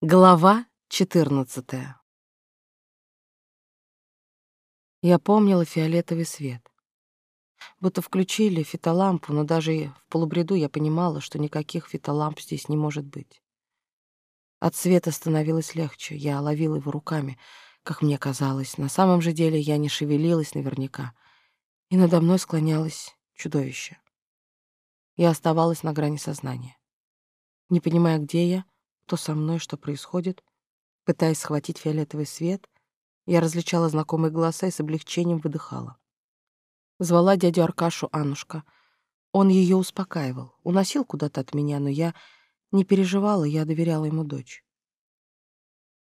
Глава 14 Я помнила фиолетовый свет. Будто включили фитолампу, но даже в полубреду я понимала, что никаких фитоламп здесь не может быть. От света становилось легче, я ловила его руками, как мне казалось. На самом же деле я не шевелилась наверняка, и надо мной склонялось чудовище. Я оставалась на грани сознания. Не понимая, где я, кто со мной, что происходит. Пытаясь схватить фиолетовый свет, я различала знакомые голоса и с облегчением выдыхала. Звала дядю Аркашу Аннушка. Он ее успокаивал, уносил куда-то от меня, но я не переживала, я доверяла ему дочь.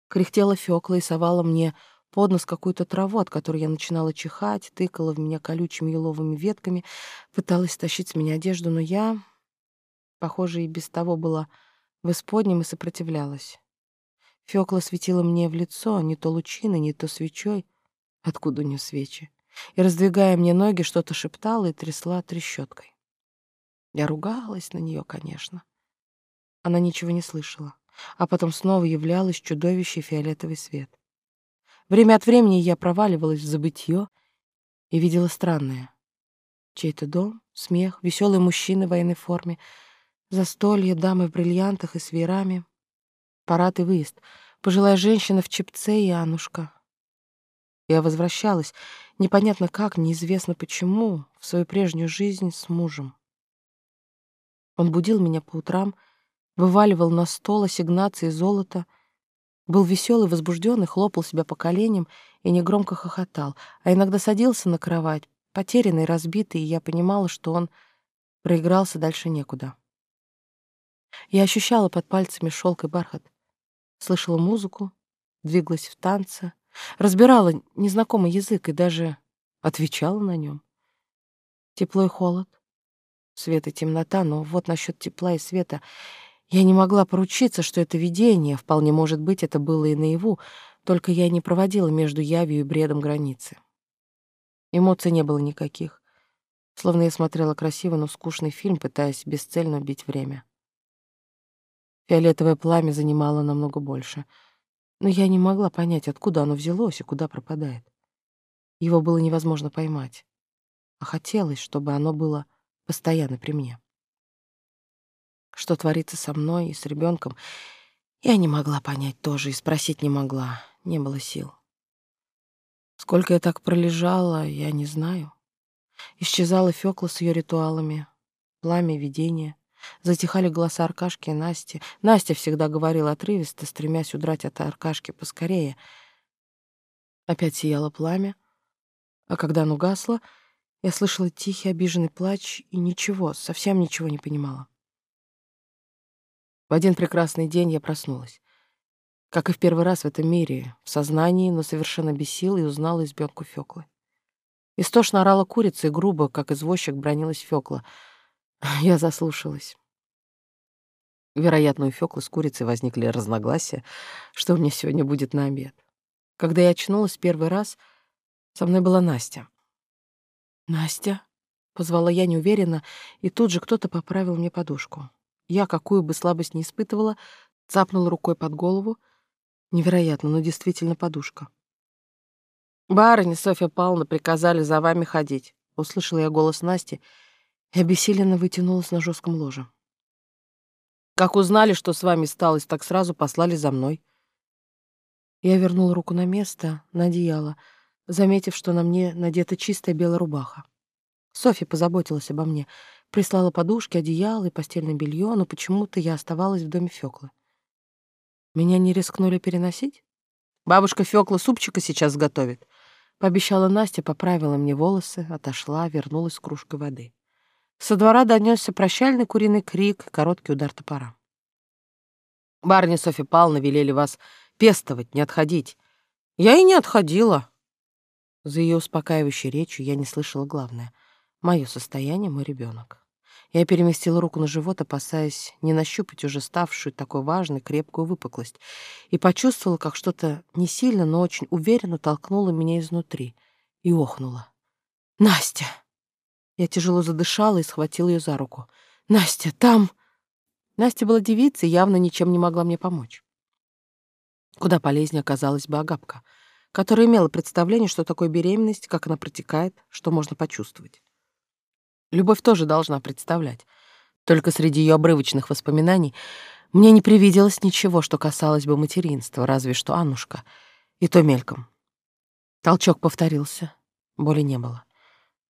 Кряхтела Фёкла и совала мне под нос какую-то траву, от которой я начинала чихать, тыкала в меня колючими еловыми ветками, пыталась стащить с меня одежду, но я, похоже, и без того была в исподнем и сопротивлялась. Фёкла светила мне в лицо не то лучиной, не то свечой, откуда у неё свечи, и, раздвигая мне ноги, что-то шептала и трясла трещоткой. Я ругалась на неё, конечно. Она ничего не слышала, а потом снова являлась чудовище фиолетовый свет. Время от времени я проваливалась в забытье и видела странное. Чей-то дом, смех, веселый мужчина в военной форме — Застолье, дамы в бриллиантах и с веерами. Парад и выезд. Пожилая женщина в чепце и Анушка. Я возвращалась, непонятно как, неизвестно почему, в свою прежнюю жизнь с мужем. Он будил меня по утрам, вываливал на стол ассигнации золота, был веселый, возбужденный, хлопал себя по коленям и негромко хохотал, а иногда садился на кровать, потерянный, разбитый, и я понимала, что он проигрался дальше некуда. Я ощущала под пальцами шелк и бархат, слышала музыку, двигалась в танце, разбирала незнакомый язык и даже отвечала на нем. Тепло и холод, свет и темнота, но вот насчет тепла и света я не могла поручиться, что это видение, вполне может быть, это было и наяву, только я не проводила между явью и бредом границы. Эмоций не было никаких, словно я смотрела красивый, но скучный фильм, пытаясь бесцельно убить время. Фиолетовое пламя занимало намного больше. Но я не могла понять, откуда оно взялось и куда пропадает. Его было невозможно поймать. А хотелось, чтобы оно было постоянно при мне. Что творится со мной и с ребенком, я не могла понять тоже и спросить не могла, не было сил. Сколько я так пролежала, я не знаю. Исчезала Фёкла с ее ритуалами, пламя видения — Затихали голоса Аркашки и Насти. Настя всегда говорила отрывисто, стремясь удрать от Аркашки поскорее. Опять сияло пламя, а когда оно гасло, я слышала тихий обиженный плач и ничего, совсем ничего не понимала. В один прекрасный день я проснулась. Как и в первый раз в этом мире, в сознании, но совершенно без сил, и узнала избёнку Фёклы. Истошно орала курица и грубо, как извозчик, бронилась Фёкла — Я заслушалась. Вероятно, у Фёклы с курицей возникли разногласия, что мне сегодня будет на обед. Когда я очнулась первый раз, со мной была Настя. «Настя?» — позвала я неуверенно, и тут же кто-то поправил мне подушку. Я, какую бы слабость ни испытывала, цапнула рукой под голову. Невероятно, но действительно подушка. «Барыня Софья Павловна приказали за вами ходить», — услышала я голос Насти — и обессиленно вытянулась на жестком ложе. «Как узнали, что с вами сталось, так сразу послали за мной». Я вернула руку на место, на одеяло, заметив, что на мне надета чистая белая рубаха. Софья позаботилась обо мне, прислала подушки, одеяло и постельное белье, но почему-то я оставалась в доме Фёклы. Меня не рискнули переносить? Бабушка Фёкла супчика сейчас готовит. Пообещала Настя, поправила мне волосы, отошла, вернулась с кружкой воды. Со двора донесся прощальный куриный крик и короткий удар топора. «Барни Софья Павловна велели вас пестовать, не отходить». «Я и не отходила». За ее успокаивающей речью я не слышала главное — мое состояние, мой ребенок. Я переместила руку на живот, опасаясь не нащупать уже ставшую такой важной крепкую выпуклость, и почувствовала, как что-то не сильно, но очень уверенно толкнуло меня изнутри и охнула. «Настя!» Я тяжело задышала и схватила ее за руку. «Настя, там...» Настя была девицей, явно ничем не могла мне помочь. Куда полезнее оказалась бы Агапка, которая имела представление, что такое беременность, как она протекает, что можно почувствовать. Любовь тоже должна представлять. Только среди ее обрывочных воспоминаний мне не привиделось ничего, что касалось бы материнства, разве что Аннушка, и то мельком. Толчок повторился, боли не было.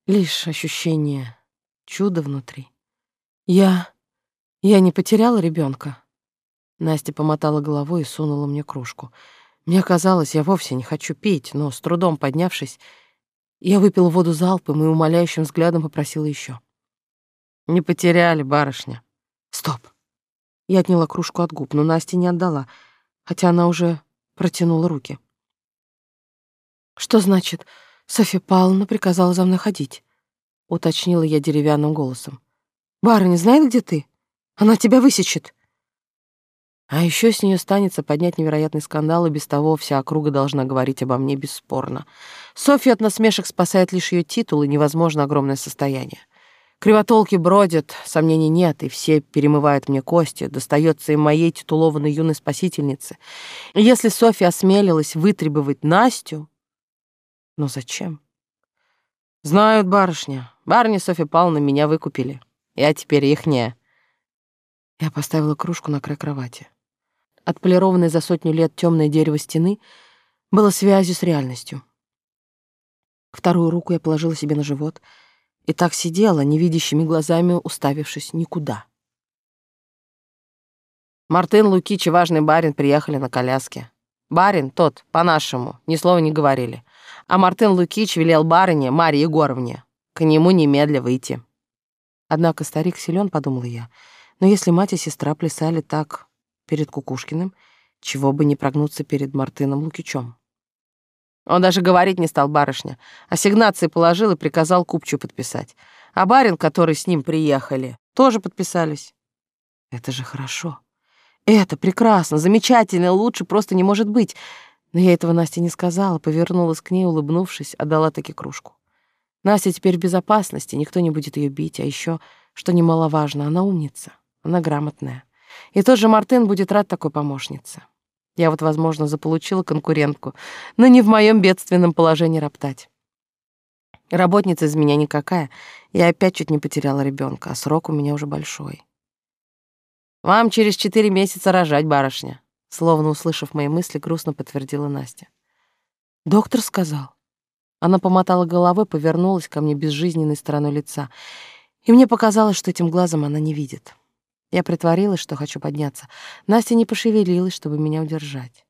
Лишь ощущение чуда внутри. Я... я не потеряла ребенка. Настя помотала головой и сунула мне кружку. Мне казалось, я вовсе не хочу пить, но с трудом поднявшись, я выпил воду залпом и умоляющим взглядом попросила еще. «Не потеряли, барышня». «Стоп!» Я отняла кружку от губ, но Настя не отдала, хотя она уже протянула руки. «Что значит, Софья Павловна приказала за мной ходить?» — уточнила я деревянным голосом. «Барыня знает, где ты? Она тебя высечет». А еще с нее станется поднять невероятный скандал, и без того вся округа должна говорить обо мне бесспорно. Софью от насмешек спасает лишь ее титул и невозможно огромное состояние. Кривотолки бродят, сомнений нет, и все перемывают мне кости, достается и моей титулованной юной спасительнице. И если Софья осмелилась вытребовать Настю... Но зачем? Знают, барышня. Барыня Софья Павловна меня выкупили. Я теперь ихняя. Я поставила кружку на край кровати. Отполированное за сотню лет темное дерево стены было связью с реальностью. Вторую руку я положила себе на живот и так сидела, невидящими глазами уставившись никуда. Мартын Лукич и важный барин приехали на коляске. Барин тот, по-нашему, ни слова не говорили. А Мартын Лукич велел барыне, Марье Егоровне, к нему немедля выйти. Однако старик силен, подумала я, но если мать и сестра плясали так перед Кукушкиным, чего бы не прогнуться перед Мартыном Лукичом. Он даже говорить не стал барышня. Ассигнации положил и приказал купчу подписать. А барин, который с ним приехали, тоже подписались. Это же хорошо. Это прекрасно, замечательно, лучше просто не может быть. Но я этого Насте не сказала, повернулась к ней, улыбнувшись, отдала таки кружку. Настя теперь в безопасности, никто не будет ее бить, а еще, что немаловажно, она умница, она грамотная. И тот же Мартын будет рад такой помощнице. Я вот, возможно, заполучила конкурентку, но не в моем бедственном положении роптать. Работница из меня никакая. Я опять чуть не потеряла ребенка, а срок у меня уже большой. Вам через четыре месяца рожать, барышня, словно услышав мои мысли, грустно подтвердила Настя. Доктор сказал. Она помотала головой, повернулась ко мне безжизненной стороной лица, и мне показалось, что этим глазом она не видит. Я притворилась, что хочу подняться. Настя не пошевелилась, чтобы меня удержать.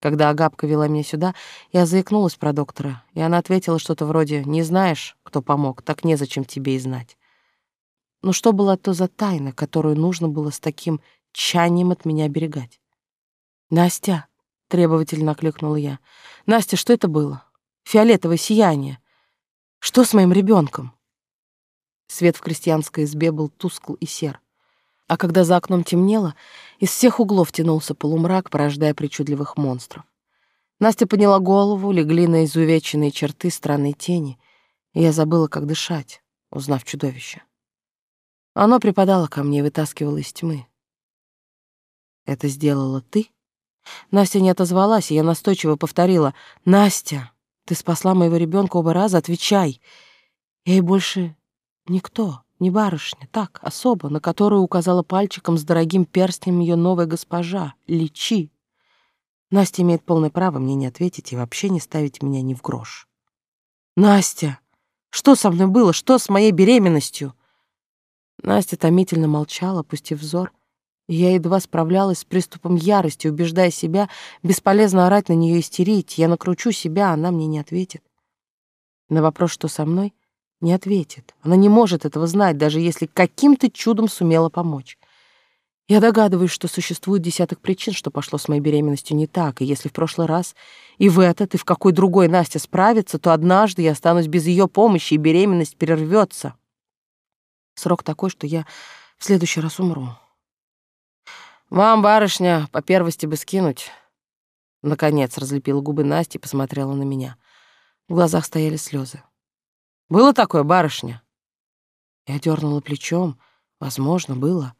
Когда Агапка вела меня сюда, я заикнулась про доктора, и она ответила что-то вроде «Не знаешь, кто помог, так незачем тебе и знать». Но что была то за тайна, которую нужно было с таким тщанием от меня оберегать? «Настя», — требовательно окликнула я, — «Настя, что это было? Фиолетовое сияние. Что с моим ребенком? Свет в крестьянской избе был тускл и сер. А когда за окном темнело, из всех углов тянулся полумрак, порождая причудливых монстров. Настя подняла голову, легли на изувеченные черты странной тени, и я забыла, как дышать, узнав чудовище. Оно припадало ко мне и вытаскивало из тьмы. «Это сделала ты?» Настя не отозвалась, и я настойчиво повторила. «Настя, ты спасла моего ребенка оба раза, отвечай!» И больше никто. Не барышня, так, особо, на которую указала пальчиком с дорогим перстнем ее новая госпожа. Лечи. Настя имеет полное право мне не ответить и вообще не ставить меня ни в грош. Настя, что со мной было? Что с моей беременностью? Настя томительно молчала, опустив взор. Я едва справлялась с приступом ярости, убеждая себя, бесполезно орать на нее истерить. Я накручу себя, она мне не ответит. На вопрос, что со мной, не ответит. Она не может этого знать, даже если каким-то чудом сумела помочь. Я догадываюсь, что существует десяток причин, что пошло с моей беременностью не так, и если в прошлый раз и в этот, и в какой другой Настя справится, то однажды я останусь без ее помощи, и беременность прервется. Срок такой, что я в следующий раз умру. «Вам, барышня, по первости бы скинуть». Наконец разлепила губы Настя и посмотрела на меня. В глазах стояли слезы. Было такое, барышня?» Я дернула плечом. Возможно, было.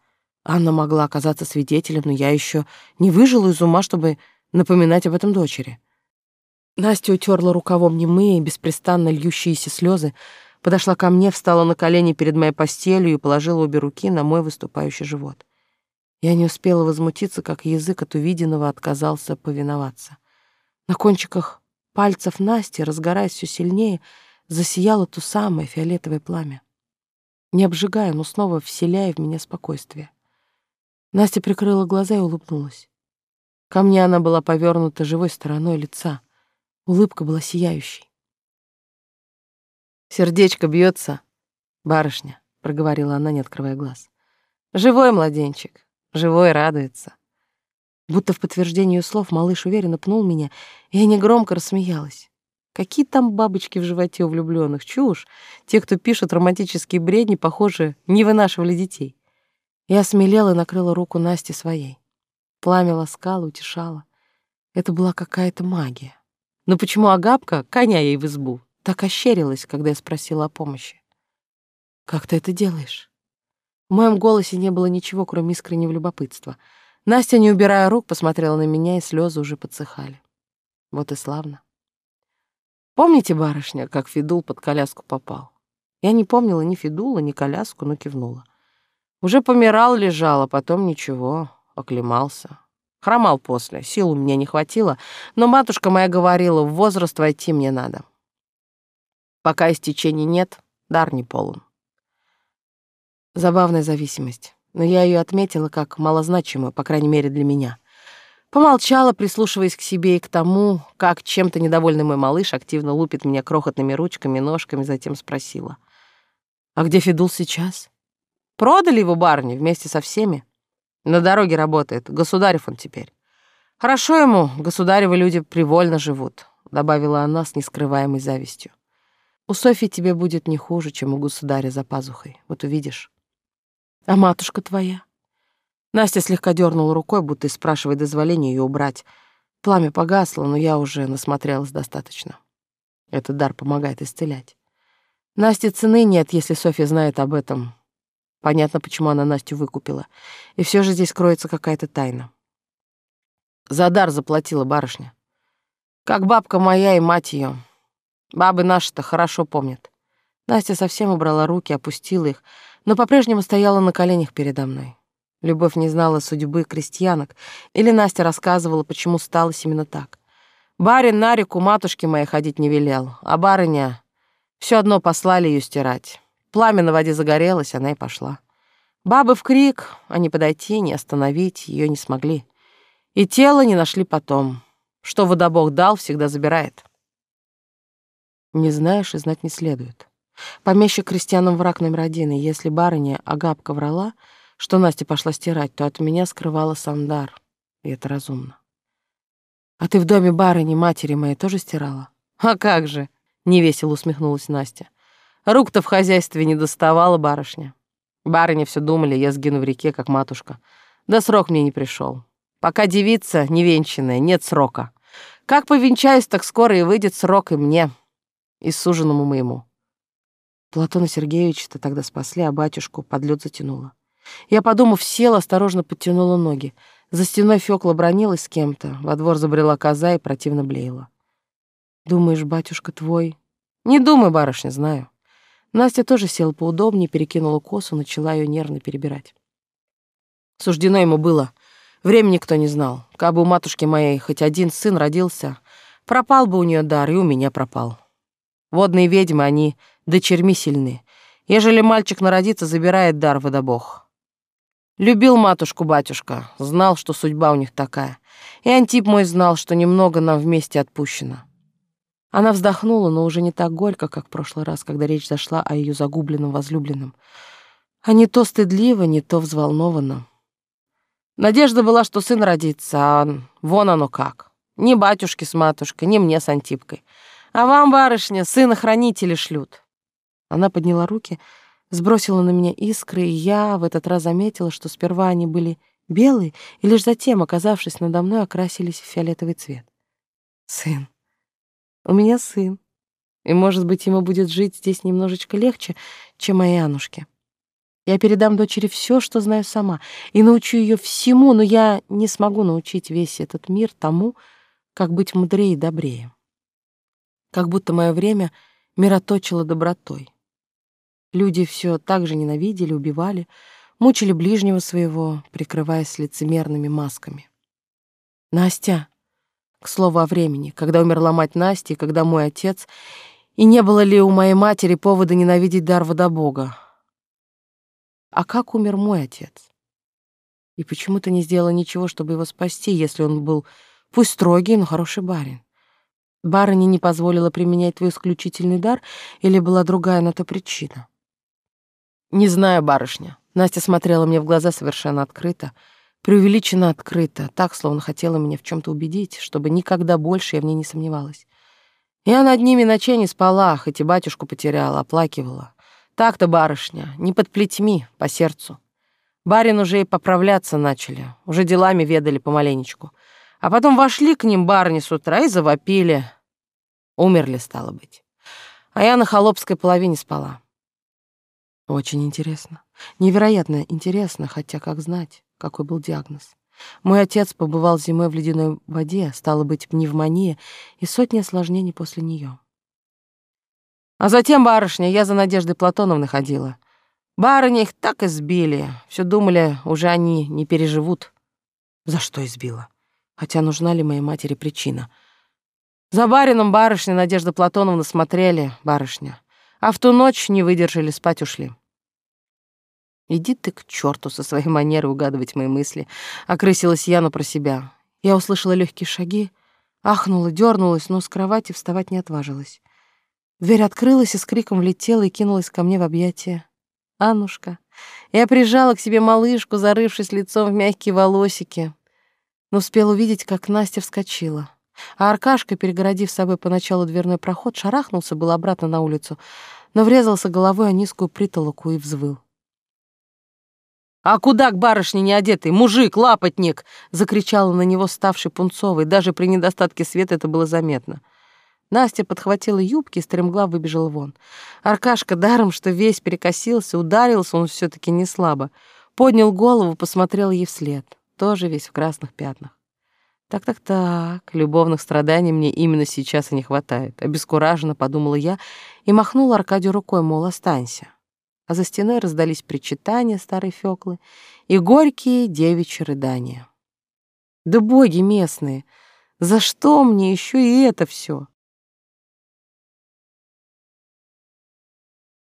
Анна могла оказаться свидетелем, но я еще не выжила из ума, чтобы напоминать об этом дочери. Настя утерла рукавом немые, беспрестанно льющиеся слезы, подошла ко мне, встала на колени перед моей постелью и положила обе руки на мой выступающий живот. Я не успела возмутиться, как язык от увиденного отказался повиноваться. На кончиках пальцев Насти, разгораясь все сильнее, засияло то самое фиолетовое пламя. Не обжигая, но снова вселяя в меня спокойствие. Настя прикрыла глаза и улыбнулась. Ко мне она была повернута живой стороной лица. Улыбка была сияющей. «Сердечко бьется, барышня», — проговорила она, не открывая глаз. «Живой младенчик, живой радуется». Будто в подтверждение слов малыш уверенно пнул меня, и я негромко рассмеялась. Какие там бабочки в животе у влюбленных? Чушь. Те, кто пишут романтические бредни, похоже, не вынашивали детей. Я смелела и накрыла руку Насти своей. Пламя ласкало, утешало. Это была какая-то магия. Но почему Агапка, коня ей в избу, так ощерилась, когда я спросила о помощи? «Как ты это делаешь?» В моем голосе не было ничего, кроме искреннего любопытства — Настя, не убирая рук, посмотрела на меня, и слезы уже подсыхали. Вот и славно. Помните, барышня, как Фидул под коляску попал? Я не помнила ни Фидула, ни коляску, но кивнула. Уже помирал, лежал, а потом ничего, оклемался. Хромал после, сил у меня не хватило, но матушка моя говорила, в возраст войти мне надо. Пока истечения нет, дар не полон. Забавная зависимость но я ее отметила как малозначимую, по крайней мере, для меня. Помолчала, прислушиваясь к себе и к тому, как чем-то недовольный мой малыш активно лупит меня крохотными ручками, ножками, затем спросила. «А где Федул сейчас?» «Продали его барни вместе со всеми. На дороге работает. Государев он теперь. Хорошо ему, государевы люди привольно живут», — добавила она с нескрываемой завистью. «У Софьи тебе будет не хуже, чем у государя за пазухой. Вот увидишь». А матушка твоя? Настя слегка дернула рукой, будто спрашивая дозволения ее убрать. Пламя погасло, но я уже насмотрелась достаточно. Этот дар помогает исцелять. Насте цены нет, если Софья знает об этом. Понятно, почему она Настю выкупила. И все же здесь кроется какая-то тайна. За дар заплатила барышня. Как бабка моя и мать ее. Бабы наши-то хорошо помнят. Настя совсем убрала руки, опустила их, но по-прежнему стояла на коленях передо мной. Любовь не знала судьбы крестьянок, или Настя рассказывала, почему сталось именно так. Барин на реку матушки моей ходить не велел, а барыня все одно послали ее стирать. Пламя на воде загорелось, она и пошла. Бабы в крик, а не подойти, не остановить ее не смогли. И тело не нашли потом. Что водобог дал, всегда забирает. Не знаешь и знать не следует. Помещик крестьянам враг номер один, и если барыня Агапка врала, что Настя пошла стирать, то от меня скрывала Сандар, и это разумно. «А ты в доме барыни, матери моей, тоже стирала?» «А как же!» — невесело усмехнулась Настя. «Рук-то в хозяйстве не доставала барышня. Барыни все думали, я сгину в реке, как матушка. Да срок мне не пришел. Пока девица невенчанная, нет срока. Как повенчаюсь, так скоро и выйдет срок и мне, и суженому моему. Платона Сергеевича-то тогда спасли, а батюшку под лед затянуло. Я, подумав, села, осторожно подтянула ноги. За стеной Фёкла бронилась с кем-то, во двор забрела коза и противно блеяла. «Думаешь, батюшка твой?» «Не думай, барышня, знаю». Настя тоже села поудобнее, перекинула косу, начала ее нервно перебирать. Суждено ему было. Времени никто не знал. Кабы у матушки моей хоть один сын родился, пропал бы у нее дар, и у меня пропал. Водные ведьмы, они дочерьми сильны. Ежели мальчик народится, забирает дар водобог. Любил матушку батюшка, знал, что судьба у них такая. И Антип мой знал, что немного нам вместе отпущено. Она вздохнула, но уже не так горько, как в прошлый раз, когда речь зашла о ее загубленном возлюбленном. А не то стыдливо, не то взволнованно. Надежда была, что сын родится, а вон оно как. Ни батюшки с матушкой, ни мне с Антипкой. А вам, барышня, сына-хранители шлют. Она подняла руки, сбросила на меня искры, и я в этот раз заметила, что сперва они были белые, и лишь затем, оказавшись надо мной, окрасились в фиолетовый цвет. Сын. У меня сын. И, может быть, ему будет жить здесь немножечко легче, чем моей Анушке. Я передам дочери все, что знаю сама, и научу ее всему, но я не смогу научить весь этот мир тому, как быть мудрее и добрее. Как будто мое время мироточило добротой. Люди все так же ненавидели, убивали, мучили ближнего своего, прикрываясь лицемерными масками. Настя, к слову о времени, когда умерла мать Насти, когда мой отец, и не было ли у моей матери повода ненавидеть Дарвода Бога? А как умер мой отец? И почему ты не сделала ничего, чтобы его спасти, если он был пусть строгий, но хороший барин? Барыня не позволила применять твой исключительный дар или была другая на то причина? Не знаю, барышня. Настя смотрела мне в глаза совершенно открыто, преувеличенно открыто, так, словно хотела меня в чем то убедить, чтобы никогда больше я в ней не сомневалась. Я над ними ночей не спала, хоть и батюшку потеряла, оплакивала. Так-то, барышня, не под плетьми, по сердцу. Барин уже и поправляться начали, уже делами ведали помаленечку. А потом вошли к ним барни с утра и завопили. Умерли, стало быть. А я на холопской половине спала. Очень интересно. Невероятно интересно, хотя как знать, какой был диагноз. Мой отец побывал зимой в ледяной воде, стало быть, пневмония и сотни осложнений после нее. А затем, барышня, я за Надеждой Платоновной ходила. Барыни их так избили, все думали, уже они не переживут. За что избила? Хотя нужна ли моей матери причина? За барином барышня Надежда Платоновна смотрели, барышня. А в ту ночь не выдержали, спать ушли. Иди ты к черту со своей манерой угадывать мои мысли, окрысилась Яна про себя. Я услышала легкие шаги, ахнула, дернулась, но с кровати вставать не отважилась. Дверь открылась и с криком влетела и кинулась ко мне в объятия. Аннушка. Я прижала к себе малышку, зарывшись лицом в мягкие волосики, но успела увидеть, как Настя вскочила. А Аркашка, перегородив собой поначалу дверной проход, шарахнулся был обратно на улицу, но врезался головой о низкую притолоку и взвыл. «А куда к барышне не одетый? Мужик, лапотник!» — закричала на него ставший пунцовый. Даже при недостатке света это было заметно. Настя подхватила юбки и стремглав выбежала вон. Аркашка, даром, что весь перекосился, ударился он все таки не слабо. Поднял голову, посмотрел ей вслед. Тоже весь в красных пятнах. Так-так-так, любовных страданий мне именно сейчас и не хватает. Обескураженно подумала я и махнула Аркадию рукой, мол, останься. А за стеной раздались причитания старой Фёклы и горькие девичьи рыдания. Да боги местные, за что мне еще и это все?